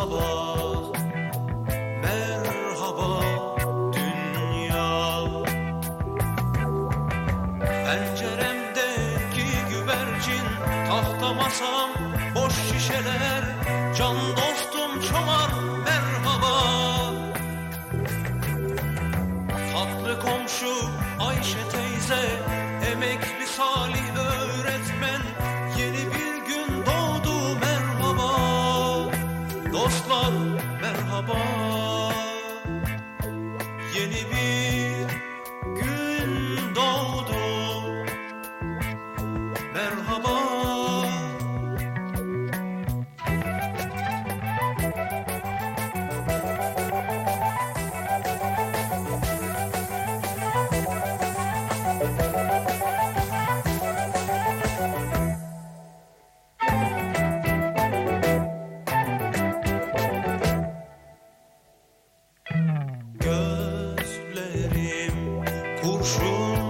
merhaba. Merhaba dünya. Penceremdeki güvercin tahta masam boş şişeler. Can dostum çomar merhaba. Tatlı komşu Ayşe teyze Yeni bir gün doğdu. Merhaba. 无数